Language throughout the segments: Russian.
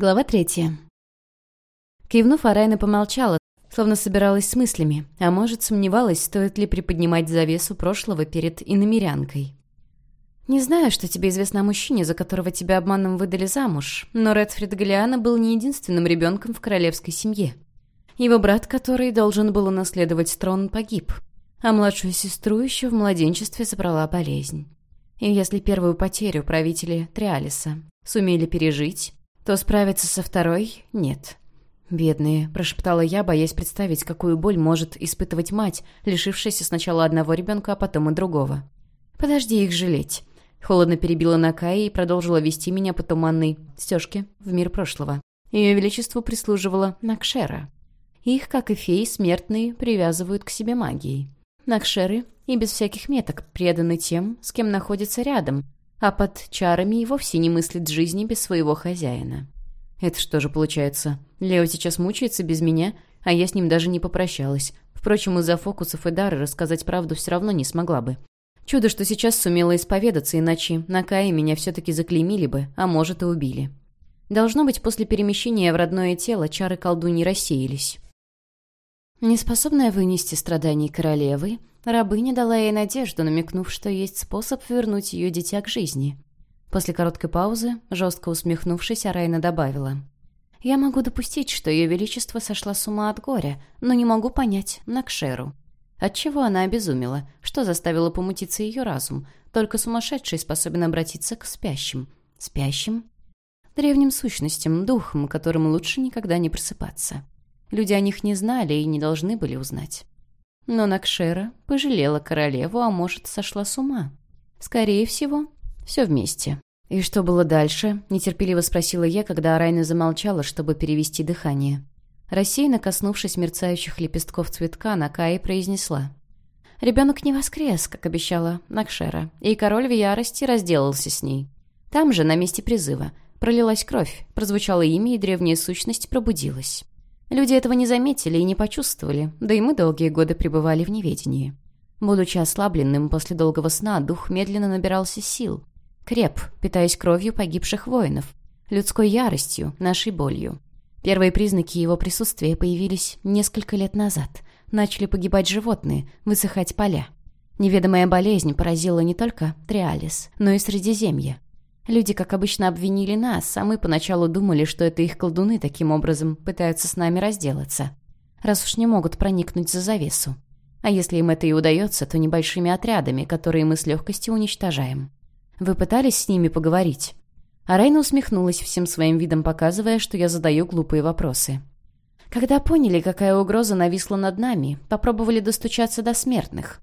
Глава третья. Кивнув, Арайна помолчала, словно собиралась с мыслями, а может, сомневалась, стоит ли приподнимать завесу прошлого перед иномерянкой. «Не знаю, что тебе известно о мужчине, за которого тебя обманом выдали замуж, но Редфрид Галиана был не единственным ребенком в королевской семье. Его брат, который должен был унаследовать трон, погиб, а младшую сестру еще в младенчестве забрала болезнь. И если первую потерю правители Триалиса сумели пережить, то справиться со второй — нет. «Бедные», — прошептала я, боясь представить, какую боль может испытывать мать, лишившаяся сначала одного ребенка, а потом и другого. «Подожди их жалеть». Холодно перебила Накая и продолжила вести меня по туманной стежке в мир прошлого. Ее величеству прислуживала Накшера. Их, как и феи, смертные привязывают к себе магией. Накшеры и без всяких меток преданы тем, с кем находится рядом, а под чарами и вовсе не мыслит жизни без своего хозяина. Это что же получается? Лео сейчас мучается без меня, а я с ним даже не попрощалась. Впрочем, из-за фокусов и дары рассказать правду все равно не смогла бы. Чудо, что сейчас сумела исповедаться, иначе на Кае меня все-таки заклеймили бы, а может и убили. Должно быть, после перемещения в родное тело чары колдуньи рассеялись. Неспособная вынести страданий королевы, Рабыня дала ей надежду, намекнув, что есть способ вернуть ее дитя к жизни. После короткой паузы, жестко усмехнувшись, Арайна добавила. «Я могу допустить, что ее величество сошла с ума от горя, но не могу понять Накшеру. Отчего она обезумела? Что заставило помутиться ее разум? Только сумасшедший способен обратиться к спящим. Спящим? Древним сущностям, духам, которым лучше никогда не просыпаться. Люди о них не знали и не должны были узнать. Но Накшера пожалела королеву, а может, сошла с ума. Скорее всего, все вместе. «И что было дальше?» — нетерпеливо спросила я, когда Арайна замолчала, чтобы перевести дыхание. Рассеянно коснувшись мерцающих лепестков цветка, Накаи произнесла. Ребенок не воскрес, как обещала Накшера, и король в ярости разделался с ней. Там же, на месте призыва, пролилась кровь, прозвучало имя, и древняя сущность пробудилась. Люди этого не заметили и не почувствовали, да и мы долгие годы пребывали в неведении. Будучи ослабленным после долгого сна, дух медленно набирался сил. Креп, питаясь кровью погибших воинов, людской яростью, нашей болью. Первые признаки его присутствия появились несколько лет назад. Начали погибать животные, высыхать поля. Неведомая болезнь поразила не только Триалис, но и Средиземье. Люди, как обычно, обвинили нас, а мы поначалу думали, что это их колдуны таким образом пытаются с нами разделаться. Раз уж не могут проникнуть за завесу. А если им это и удается, то небольшими отрядами, которые мы с легкостью уничтожаем. Вы пытались с ними поговорить?» А Райна усмехнулась всем своим видом, показывая, что я задаю глупые вопросы. Когда поняли, какая угроза нависла над нами, попробовали достучаться до смертных.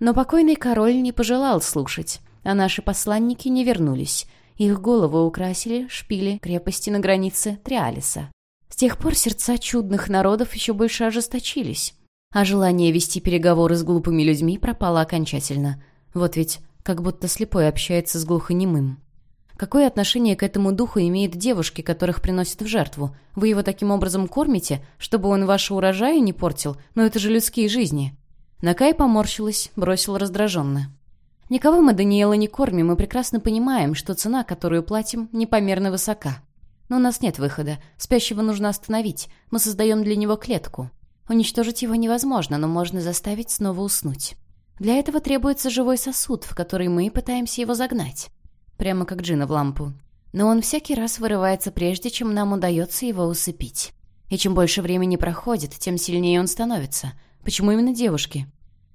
Но покойный король не пожелал слушать, а наши посланники не вернулись, их головы украсили шпили крепости на границе Триалиса. С тех пор сердца чудных народов еще больше ожесточились, а желание вести переговоры с глупыми людьми пропало окончательно. Вот ведь как будто слепой общается с глухонемым. Какое отношение к этому духу имеет девушки, которых приносят в жертву? Вы его таким образом кормите, чтобы он ваши урожаи не портил? Но это же людские жизни. Накай поморщилась, бросила раздраженно. Никого мы Даниэла не кормим и прекрасно понимаем, что цена, которую платим, непомерно высока. Но у нас нет выхода. Спящего нужно остановить. Мы создаем для него клетку. Уничтожить его невозможно, но можно заставить снова уснуть. Для этого требуется живой сосуд, в который мы пытаемся его загнать. Прямо как джина в лампу. Но он всякий раз вырывается прежде, чем нам удается его усыпить. И чем больше времени проходит, тем сильнее он становится. Почему именно девушки?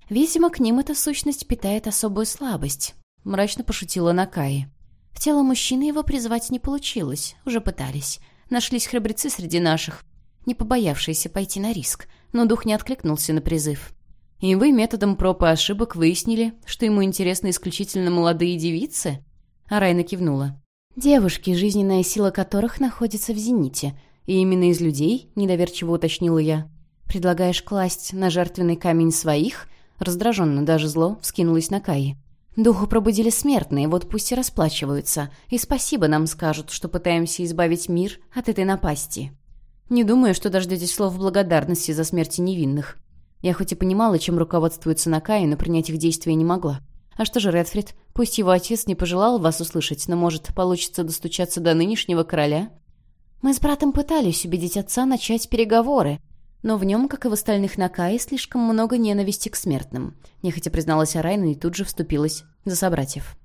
Видимо, к ним эта сущность питает особую слабость. Мрачно пошутила Накаи. В тело мужчины его призвать не получилось, уже пытались. Нашлись храбрецы среди наших, не побоявшиеся пойти на риск, но дух не откликнулся на призыв. И вы методом проб и ошибок выяснили, что ему интересны исключительно молодые девицы? А Райна кивнула. Девушки, жизненная сила которых находится в зените. И именно из людей, недоверчиво уточнила я. Предлагаешь класть на жертвенный камень своих, Раздраженно, даже зло, вскинулась на Каи. «Духу пробудили смертные, вот пусть и расплачиваются. И спасибо нам скажут, что пытаемся избавить мир от этой напасти. Не думаю, что дождетесь слов благодарности за смерти невинных. Я хоть и понимала, чем руководствуется Накаи, но принять их действия не могла. А что же Редфрид? Пусть его отец не пожелал вас услышать, но, может, получится достучаться до нынешнего короля?» Мы с братом пытались убедить отца начать переговоры, но в нем, как и в остальных Накае, слишком много ненависти к смертным. Нехотя призналась Арайна и тут же вступилась за собратьев.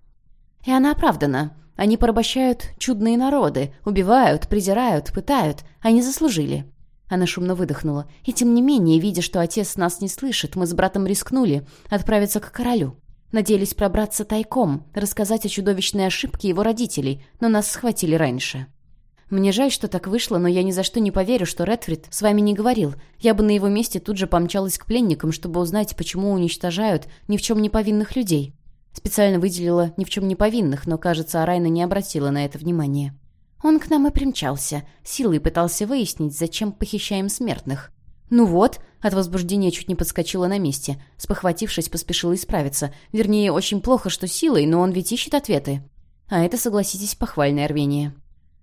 И она оправдана. Они порабощают чудные народы, убивают, презирают, пытают. Они заслужили. Она шумно выдохнула. И тем не менее, видя, что отец нас не слышит, мы с братом рискнули отправиться к королю. Надеялись пробраться тайком, рассказать о чудовищной ошибке его родителей, но нас схватили раньше. Мне жаль, что так вышло, но я ни за что не поверю, что Редфрид с вами не говорил. Я бы на его месте тут же помчалась к пленникам, чтобы узнать, почему уничтожают ни в чем не повинных людей. Специально выделила ни в чем не повинных, но, кажется, Арайна не обратила на это внимания. Он к нам и примчался, силой пытался выяснить, зачем похищаем смертных. «Ну вот», — от возбуждения чуть не подскочила на месте. Спохватившись, поспешила исправиться. Вернее, очень плохо, что силой, но он ведь ищет ответы. А это, согласитесь, похвальное рвение.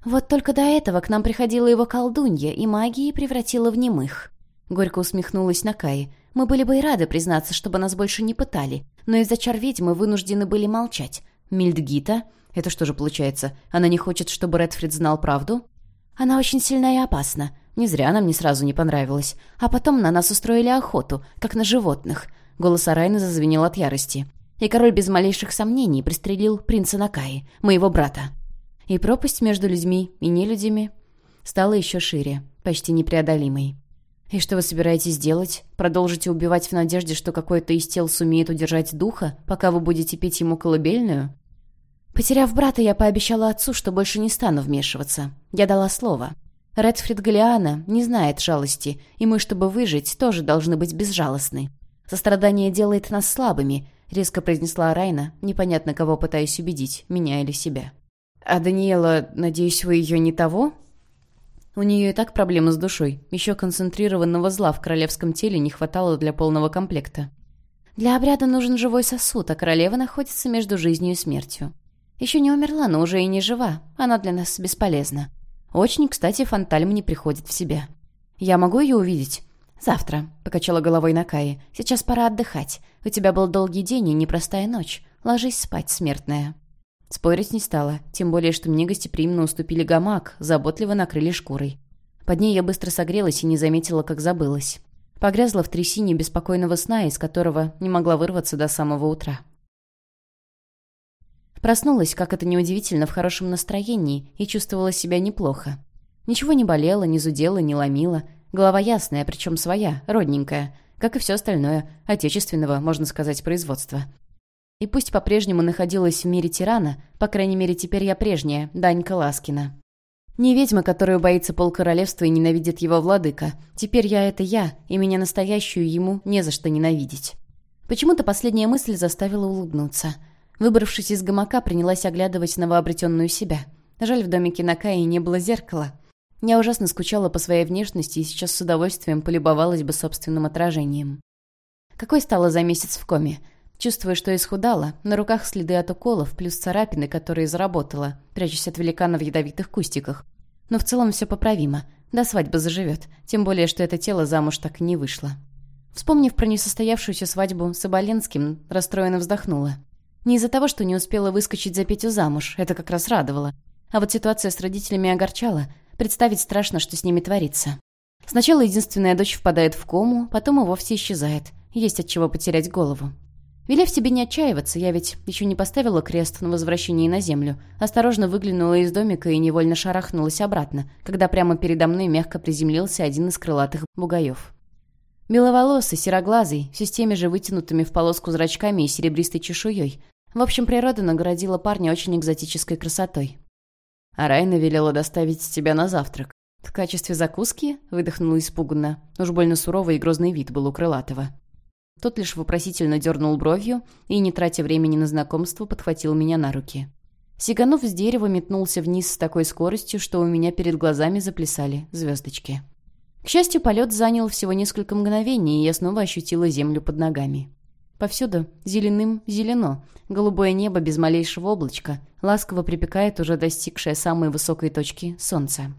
Вот только до этого к нам приходила его колдунья, и магии превратила в немых. Горько усмехнулась на Кае. Мы были бы и рады признаться, чтобы нас больше не пытали, но из-за чар ведьмы вынуждены были молчать. Мильдгита? Это что же получается? Она не хочет, чтобы Редфрид знал правду? Она очень сильна и опасна. Не зря нам не сразу не понравилось. А потом на нас устроили охоту, как на животных. Голос Арайны зазвенел от ярости. И король без малейших сомнений пристрелил принца Накаи, моего брата. И пропасть между людьми и нелюдями стала еще шире, почти непреодолимой. «И что вы собираетесь делать? Продолжите убивать в надежде, что какое-то из тел сумеет удержать духа, пока вы будете пить ему колыбельную?» Потеряв брата, я пообещала отцу, что больше не стану вмешиваться. Я дала слово. Редфрид Галиана не знает жалости, и мы, чтобы выжить, тоже должны быть безжалостны. Сострадание делает нас слабыми, резко произнесла Райна, непонятно кого пытаясь убедить, меня или себя. «А Даниэла, надеюсь, вы ее не того?» У нее и так проблемы с душой. Еще концентрированного зла в королевском теле не хватало для полного комплекта. Для обряда нужен живой сосуд, а королева находится между жизнью и смертью. Еще не умерла, но уже и не жива. Она для нас бесполезна. Очень, кстати, Фантальм не приходит в себя. Я могу ее увидеть? Завтра, — покачала головой Накаи. Сейчас пора отдыхать. У тебя был долгий день и непростая ночь. Ложись спать, смертная. Спорить не стала, тем более, что мне гостеприимно уступили гамак, заботливо накрыли шкурой. Под ней я быстро согрелась и не заметила, как забылась. Погрязла в трясине беспокойного сна, из которого не могла вырваться до самого утра. Проснулась, как это неудивительно, в хорошем настроении и чувствовала себя неплохо. Ничего не болело, не зудело, не ломило. Голова ясная, причем своя, родненькая, как и все остальное, отечественного, можно сказать, производства. И пусть по-прежнему находилась в мире тирана, по крайней мере, теперь я прежняя, Данька Ласкина. Не ведьма, которую боится полкоролевства и ненавидит его владыка. Теперь я — это я, и меня настоящую ему не за что ненавидеть. Почему-то последняя мысль заставила улыбнуться. Выбравшись из гамака, принялась оглядывать новообретенную себя. Жаль, в домике на Кае не было зеркала. Я ужасно скучала по своей внешности и сейчас с удовольствием полюбовалась бы собственным отражением. Какой стала за месяц в коме? Чувствуя, что исхудала, на руках следы от уколов, плюс царапины, которые заработала, прячась от великана в ядовитых кустиках. Но в целом все поправимо. До свадьбы заживет. Тем более, что это тело замуж так и не вышло. Вспомнив про несостоявшуюся свадьбу с Оболенским, расстроенно вздохнула. Не из-за того, что не успела выскочить за Петю замуж, это как раз радовало. А вот ситуация с родителями огорчала. Представить страшно, что с ними творится. Сначала единственная дочь впадает в кому, потом и вовсе исчезает. Есть от чего потерять голову. Велев себе не отчаиваться, я ведь еще не поставила крест на возвращении на землю, осторожно выглянула из домика и невольно шарахнулась обратно, когда прямо передо мной мягко приземлился один из крылатых бугаев. Беловолосый, сероглазый, все с теми же вытянутыми в полоску зрачками и серебристой чешуей. В общем, природа наградила парня очень экзотической красотой. А Райна велела доставить тебя на завтрак. В качестве закуски выдохнула испуганно. Уж больно суровый и грозный вид был у крылатого. Тот лишь вопросительно дернул бровью и, не тратя времени на знакомство, подхватил меня на руки. Сиганов с дерева метнулся вниз с такой скоростью, что у меня перед глазами заплясали звездочки. К счастью, полет занял всего несколько мгновений, и я снова ощутила землю под ногами. Повсюду зеленым зелено, голубое небо без малейшего облачка, ласково припекает уже достигшее самой высокой точки солнце.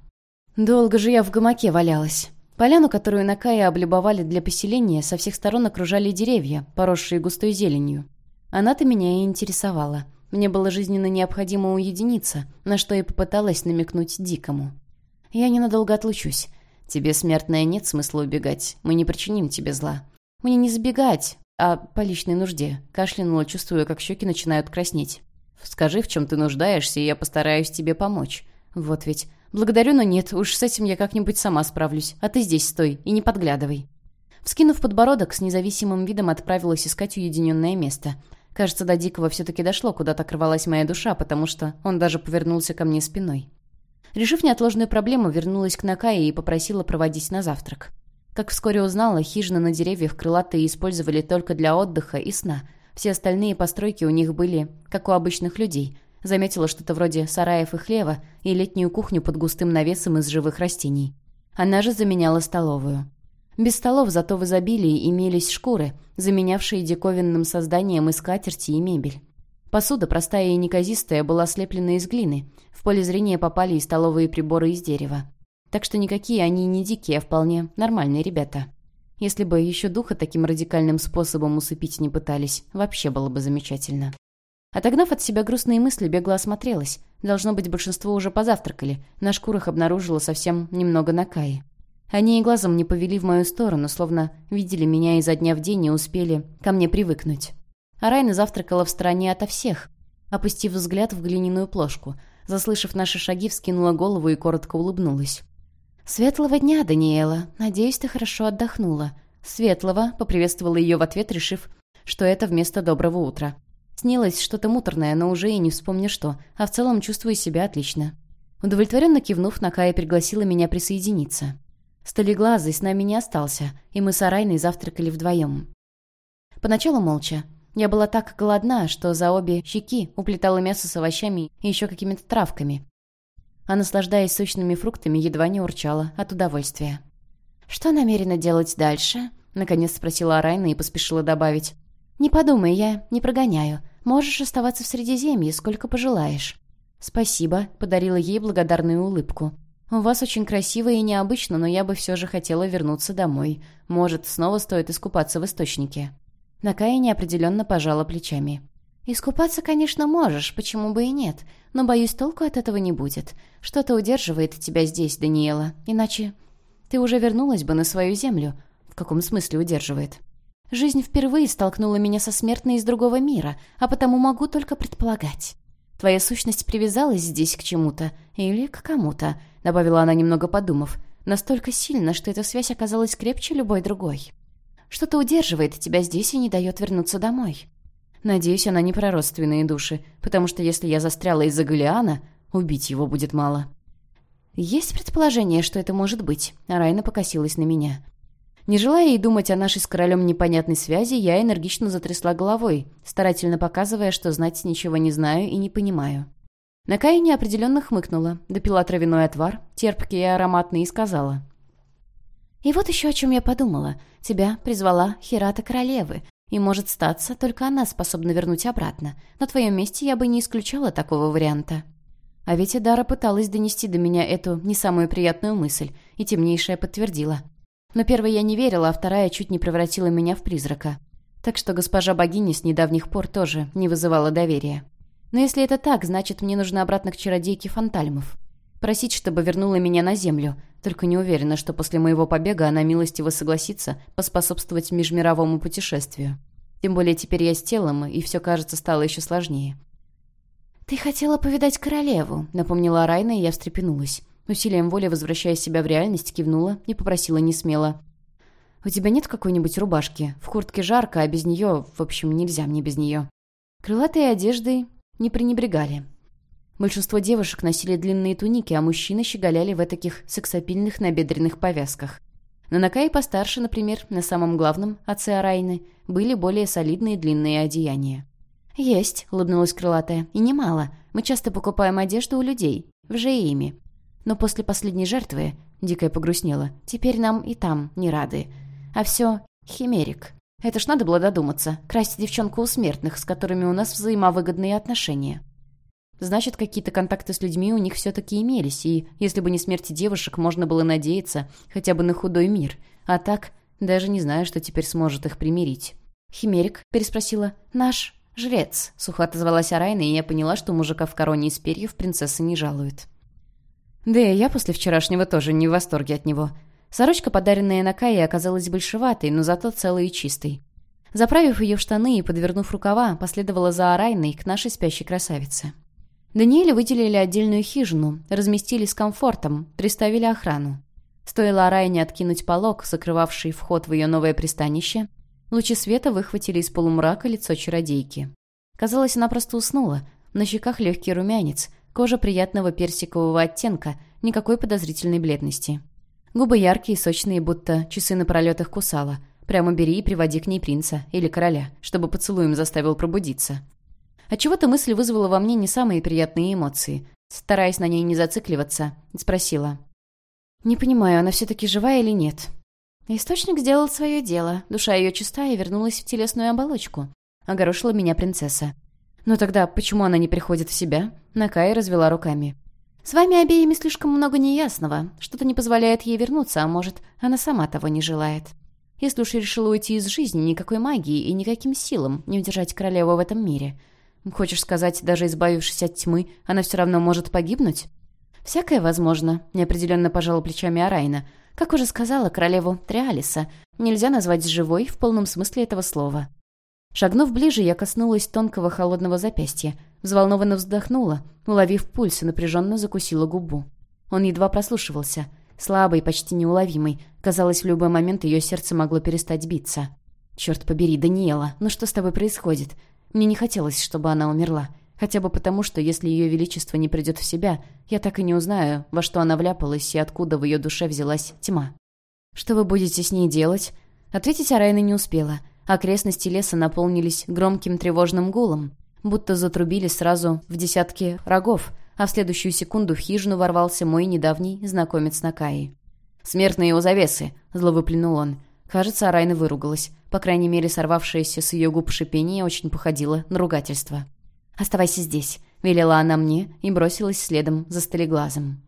Долго же я в гамаке валялась. Поляну, которую Накая облюбовали для поселения, со всех сторон окружали деревья, поросшие густой зеленью. Она-то меня и интересовала. Мне было жизненно необходимо уединиться, на что и попыталась намекнуть Дикому. «Я ненадолго отлучусь. Тебе, смертная, нет смысла убегать. Мы не причиним тебе зла. Мне не забегать, а по личной нужде». Кашлянула, чувствуя, как щеки начинают краснеть. «Скажи, в чем ты нуждаешься, и я постараюсь тебе помочь». «Вот ведь. Благодарю, но нет, уж с этим я как-нибудь сама справлюсь. А ты здесь стой и не подглядывай». Вскинув подбородок, с независимым видом отправилась искать уединенное место. Кажется, до Дикого все-таки дошло, куда так рвалась моя душа, потому что он даже повернулся ко мне спиной. Решив неотложную проблему, вернулась к Накае и попросила проводить на завтрак. Как вскоре узнала, хижины на деревьях крылатые использовали только для отдыха и сна. Все остальные постройки у них были, как у обычных людей. Заметила что-то вроде сараев и хлева и летнюю кухню под густым навесом из живых растений. Она же заменяла столовую. Без столов зато в изобилии имелись шкуры, заменявшие диковинным созданием и скатерти и мебель. Посуда, простая и неказистая, была слеплена из глины. В поле зрения попали и столовые приборы из дерева. Так что никакие они не дикие, а вполне нормальные ребята. Если бы еще духа таким радикальным способом усыпить не пытались, вообще было бы замечательно. Отогнав от себя грустные мысли, бегло осмотрелась. Должно быть, большинство уже позавтракали. На шкурах обнаружила совсем немного накаи. Они и глазом не повели в мою сторону, словно видели меня изо дня в день и успели ко мне привыкнуть. А Райна завтракала в стороне ото всех, опустив взгляд в глиняную плошку. Заслышав наши шаги, вскинула голову и коротко улыбнулась. «Светлого дня, Даниэла. Надеюсь, ты хорошо отдохнула». «Светлого», — поприветствовала ее в ответ, решив, что это вместо доброго утра. Снилось что-то муторное, но уже и не вспомню что, а в целом чувствую себя отлично. Удовлетворенно кивнув, Накая пригласила меня присоединиться. Столеглазый с нами не остался, и мы с Арайной завтракали вдвоем. Поначалу молча. Я была так голодна, что за обе щеки уплетала мясо с овощами и еще какими-то травками. А наслаждаясь сочными фруктами, едва не урчала от удовольствия. «Что намерена делать дальше?» — наконец спросила Арайна и поспешила добавить. «Не подумай, я не прогоняю. Можешь оставаться в Средиземье, сколько пожелаешь». «Спасибо», — подарила ей благодарную улыбку. «У вас очень красиво и необычно, но я бы все же хотела вернуться домой. Может, снова стоит искупаться в источнике?» Накая неопределенно пожала плечами. «Искупаться, конечно, можешь, почему бы и нет, но, боюсь, толку от этого не будет. Что-то удерживает тебя здесь, Даниэла, иначе ты уже вернулась бы на свою землю. В каком смысле удерживает?» «Жизнь впервые столкнула меня со смертной из другого мира, а потому могу только предполагать. Твоя сущность привязалась здесь к чему-то или к кому-то, добавила она, немного подумав, настолько сильно, что эта связь оказалась крепче любой другой. Что-то удерживает тебя здесь и не дает вернуться домой. Надеюсь, она не про родственные души, потому что если я застряла из-за Галиана, убить его будет мало. Есть предположение, что это может быть, а Райна покосилась на меня. Не желая и думать о нашей с королем непонятной связи, я энергично затрясла головой, старательно показывая, что знать ничего не знаю и не понимаю. Накая неопределенно хмыкнула, допила травяной отвар, терпкий и ароматный, и сказала. «И вот еще о чем я подумала. Тебя призвала Хирата Королевы, и, может статься, только она способна вернуть обратно. На твоем месте я бы не исключала такого варианта». А ведь Эдара пыталась донести до меня эту не самую приятную мысль, и темнейшая подтвердила. Но первой я не верила, а вторая чуть не превратила меня в призрака. Так что госпожа богиня с недавних пор тоже не вызывала доверия. Но если это так, значит, мне нужно обратно к чародейке Фантальмов. Просить, чтобы вернула меня на землю. Только не уверена, что после моего побега она милостиво согласится поспособствовать межмировому путешествию. Тем более теперь я с телом, и все, кажется, стало еще сложнее. «Ты хотела повидать королеву», — напомнила Райна, и я встрепенулась. Усилием воли, возвращая себя в реальность, кивнула и попросила не смело. «У тебя нет какой-нибудь рубашки? В куртке жарко, а без нее... В общем, нельзя мне без нее». Крылатые одежды не пренебрегали. Большинство девушек носили длинные туники, а мужчины щеголяли в таких сексапильных набедренных повязках. На Накае постарше, например, на самом главном, отце Арайны, были более солидные длинные одеяния. «Есть», — улыбнулась крылатая, — «и немало. Мы часто покупаем одежду у людей, в Жеиме. Но после последней жертвы, — Дикая погрустнела, — теперь нам и там не рады. А все химерик. Это ж надо было додуматься. Красть девчонку у смертных, с которыми у нас взаимовыгодные отношения. Значит, какие-то контакты с людьми у них все-таки имелись, и если бы не смерти девушек, можно было надеяться хотя бы на худой мир. А так, даже не знаю, что теперь сможет их примирить. «Химерик?» — переспросила. «Наш жрец», — сухо отозвалась Арайна, и я поняла, что мужика в короне из перьев принцесса не жалует. Да и я после вчерашнего тоже не в восторге от него. Сорочка, подаренная Накае, оказалась большеватой, но зато целой и чистой. Заправив ее в штаны и подвернув рукава, последовала за Арайной к нашей спящей красавице. Даниэле выделили отдельную хижину, разместили с комфортом, приставили охрану. Стоило Арайне откинуть полог, закрывавший вход в ее новое пристанище, лучи света выхватили из полумрака лицо чародейки. Казалось, она просто уснула. На щеках легкий румянец, кожа приятного персикового оттенка, никакой подозрительной бледности. Губы яркие, сочные, будто часы напролет их кусала. Прямо бери и приводи к ней принца или короля, чтобы поцелуем заставил пробудиться. Отчего-то мысль вызвала во мне не самые приятные эмоции. Стараясь на ней не зацикливаться, спросила. «Не понимаю, она все-таки жива или нет?» Источник сделал свое дело. Душа ее чиста и вернулась в телесную оболочку. Огорошила меня принцесса. «Но тогда почему она не приходит в себя?» Накай развела руками. «С вами обеими слишком много неясного. Что-то не позволяет ей вернуться, а может, она сама того не желает. Если уж решила уйти из жизни, никакой магии и никаким силам не удержать королеву в этом мире. Хочешь сказать, даже избавившись от тьмы, она все равно может погибнуть?» «Всякое возможно», — неопределенно пожала плечами Арайна. «Как уже сказала королеву Триалиса, нельзя назвать живой в полном смысле этого слова». Шагнув ближе, я коснулась тонкого холодного запястья, взволнованно вздохнула, уловив пульс и напряженно закусила губу. Он едва прослушивался. Слабый, почти неуловимый. Казалось, в любой момент ее сердце могло перестать биться. «Черт побери, Даниэла, ну что с тобой происходит?» Мне не хотелось, чтобы она умерла. Хотя бы потому, что если ее величество не придет в себя, я так и не узнаю, во что она вляпалась и откуда в ее душе взялась тьма. «Что вы будете с ней делать?» Ответить Арайна не успела. Окрестности леса наполнились громким тревожным гулом, будто затрубили сразу в десятки рогов, а в следующую секунду в хижину ворвался мой недавний знакомец Накаи. «Смертные у завесы!» — зло он. Кажется, Арайна выругалась. По крайней мере, сорвавшееся с ее губ шипение очень походило на ругательство. «Оставайся здесь», — велела она мне и бросилась следом за столеглазом.